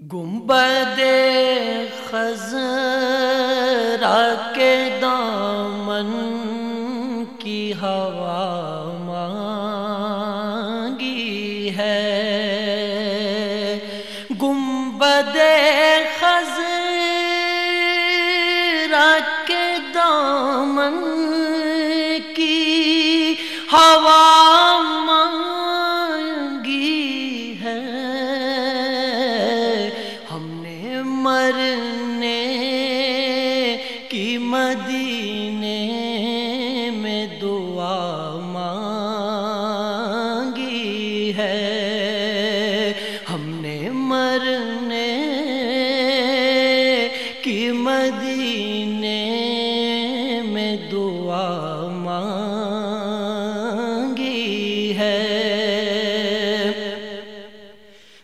گنبد خزرا کے دامن کی ہوا مانگی ہے۔ گنبد خزرا کے دامن کی ہوا دعا مانگی ہے۔ ہم نے مرنے کی مدینے میں دعا مانگی ہے۔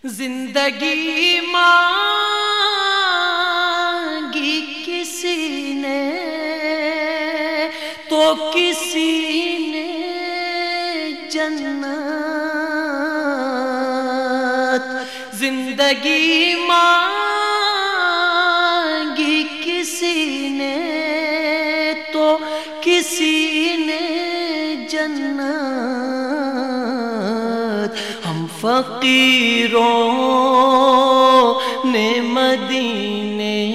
زندگی ماں تو کسی نے جنت۔ زندگی مانگی کسی نے تو، کسی نے جنت۔ ہم فقیروں نے مدینے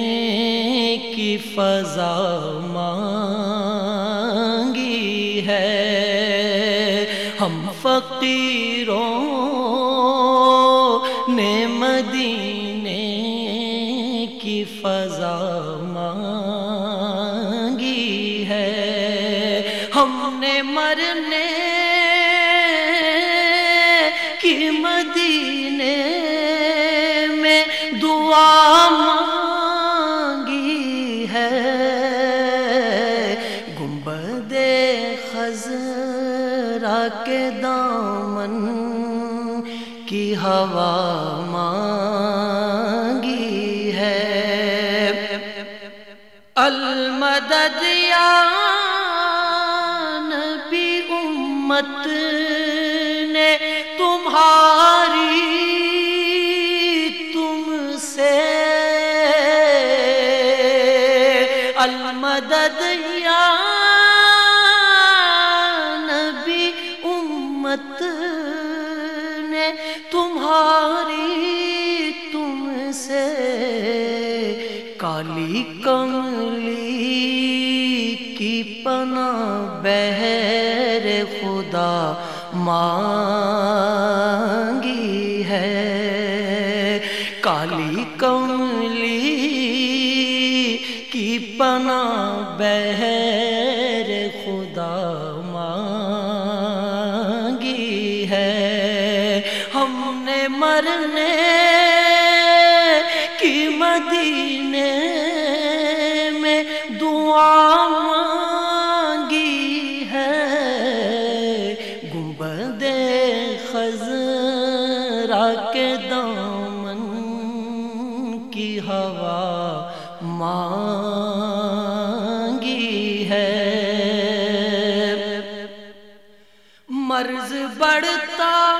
کی فضا ہم فقیروں نے مدینے کی فضا مانگی ہے۔ ہم نے مرنے کی مدینے میں دعا مانگی ہے۔ گنبد خزر کے دامن کی ہوا مانگی ہے۔ المدد یا نبی امت نے تمہاری تم سے المدد یا کالی کملی کی پنا بہر خدا مانگی ہے کالی کملی کی پنا بہر خدا ماگی ہے ہم نے مرنے کی مدینے مانگی ہے۔ گنبد خزرا کے دامن کی ہوا مانگی ہے۔ مرض بڑھتا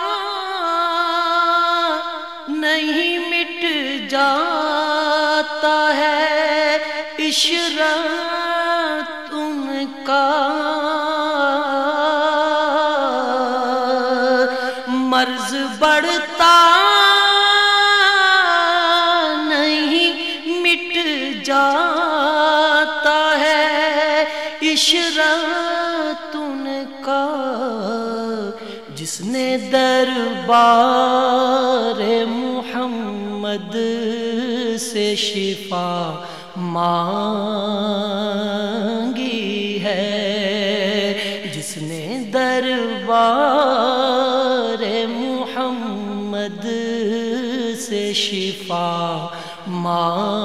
نہیں مٹ جاتا ہے۔ عشرت کا مرض بڑھتا نہیں، مٹ جاتا ہے عشرت ان کا، جس نے دربار محمد سے شفا مانگی محمد سے شفا مانگی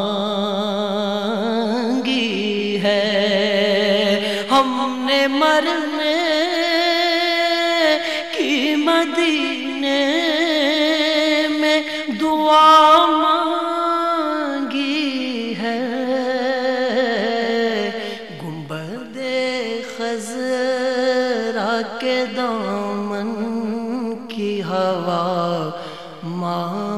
ہے۔ ہم نے مرنے کی مدینے میں دعا مانگی ہے۔ گنبد خزرہ کے دم کی ہوا ماں